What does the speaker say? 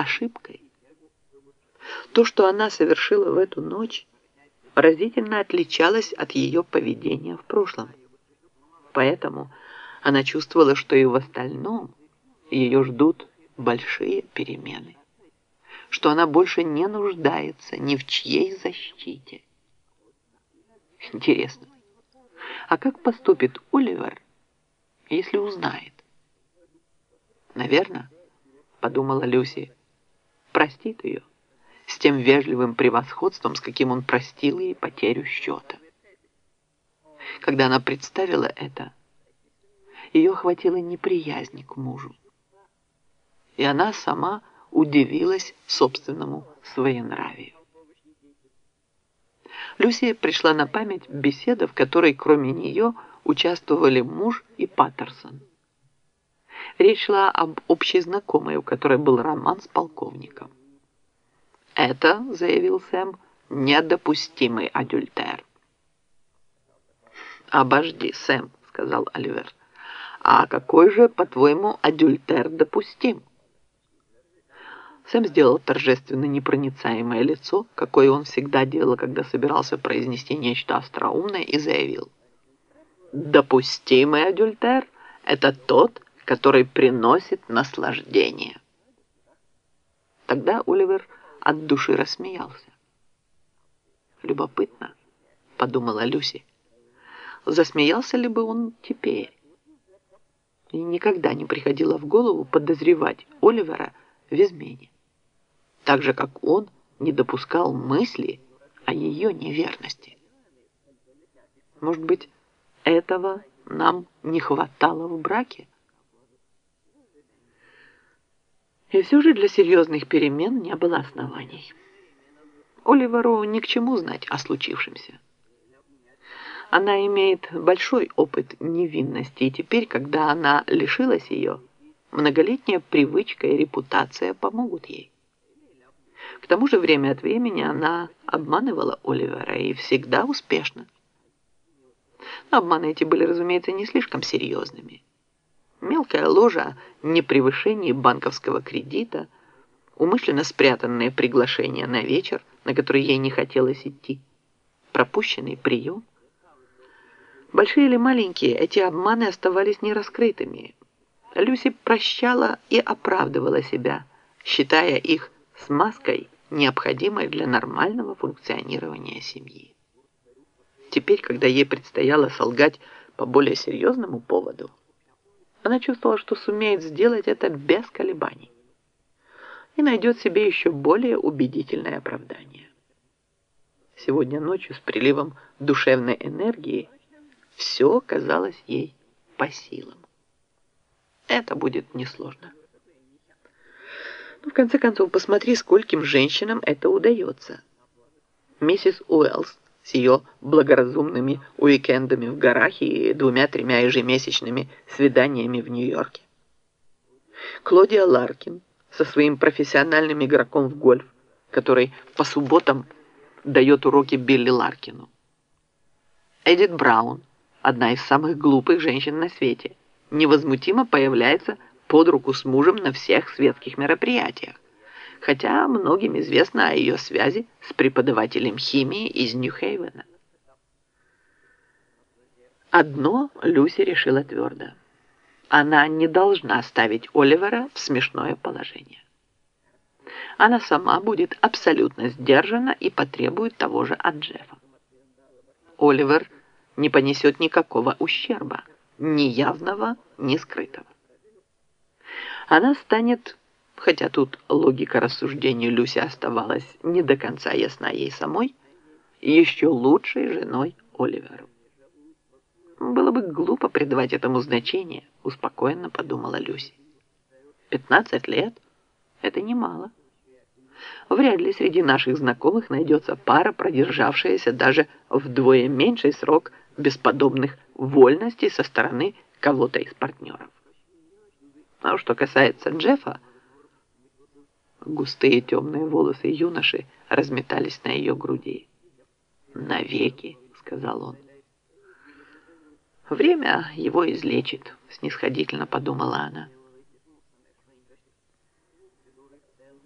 ошибкой. То, что она совершила в эту ночь, разительно отличалось от ее поведения в прошлом. Поэтому она чувствовала, что и в остальном ее ждут большие перемены, что она больше не нуждается ни в чьей защите. Интересно, а как поступит Оливер, если узнает? Наверное, подумала Люси, простит ее с тем вежливым превосходством, с каким он простил ей потерю счета. Когда она представила это, ее охватила неприязнь к мужу. И она сама удивилась собственному своенравию. Люси пришла на память беседа, в которой кроме нее участвовали муж и Паттерсон. Речь шла об общей знакомой, у которой был роман с полковником. «Это, — заявил Сэм, — недопустимый адюльтер». «Обожди, Сэм», — сказал Оливер. «А какой же, по-твоему, адюльтер допустим?» Сэм сделал торжественно непроницаемое лицо, какое он всегда делал, когда собирался произнести нечто остроумное, и заявил. «Допустимый адюльтер — это тот, который приносит наслаждение». Тогда Оливер от души рассмеялся. «Любопытно», — подумала Люси, — «засмеялся ли бы он теперь?» И никогда не приходило в голову подозревать Оливера в измене так же, как он не допускал мысли о ее неверности. Может быть, этого нам не хватало в браке? И все же для серьезных перемен не было оснований. Оливеру ни к чему знать о случившемся. Она имеет большой опыт невинности, и теперь, когда она лишилась ее, многолетняя привычка и репутация помогут ей. К тому же время от времени она обманывала Оливера и всегда успешно. Но обманы эти были, разумеется, не слишком серьезными. Мелкая ложа о превышении банковского кредита, умышленно спрятанное приглашение на вечер, на который ей не хотелось идти, пропущенный прием. Большие или маленькие, эти обманы оставались нераскрытыми. Люси прощала и оправдывала себя, считая их смазкой, необходимой для нормального функционирования семьи. Теперь, когда ей предстояло солгать по более серьезному поводу, она чувствовала, что сумеет сделать это без колебаний и найдет себе еще более убедительное оправдание. Сегодня ночью с приливом душевной энергии все казалось ей по силам. Это будет несложно. Ну, в конце концов, посмотри, скольким женщинам это удается. Миссис Уэллс с ее благоразумными уикендами в горах и двумя-тремя ежемесячными свиданиями в Нью-Йорке. Клодия Ларкин со своим профессиональным игроком в гольф, который по субботам дает уроки Билли Ларкину. Эдит Браун, одна из самых глупых женщин на свете, невозмутимо появляется под руку с мужем на всех светских мероприятиях, хотя многим известно о ее связи с преподавателем химии из Нью-Хейвена. Одно Люси решила твердо. Она не должна ставить Оливера в смешное положение. Она сама будет абсолютно сдержана и потребует того же от Джеффа. Оливер не понесет никакого ущерба, ни явного, ни скрытого она станет, хотя тут логика рассуждений Люси оставалась не до конца ясна ей самой, еще лучшей женой Оливеру. Было бы глупо придавать этому значение, успокоенно подумала Люси. Пятнадцать лет – это немало. Вряд ли среди наших знакомых найдется пара, продержавшаяся даже вдвое меньший срок бесподобных вольностей со стороны кого-то из партнеров. А что касается Джеффа, густые темные волосы юноши разметались на ее груди. «Навеки», — сказал он. «Время его излечит», — снисходительно подумала она.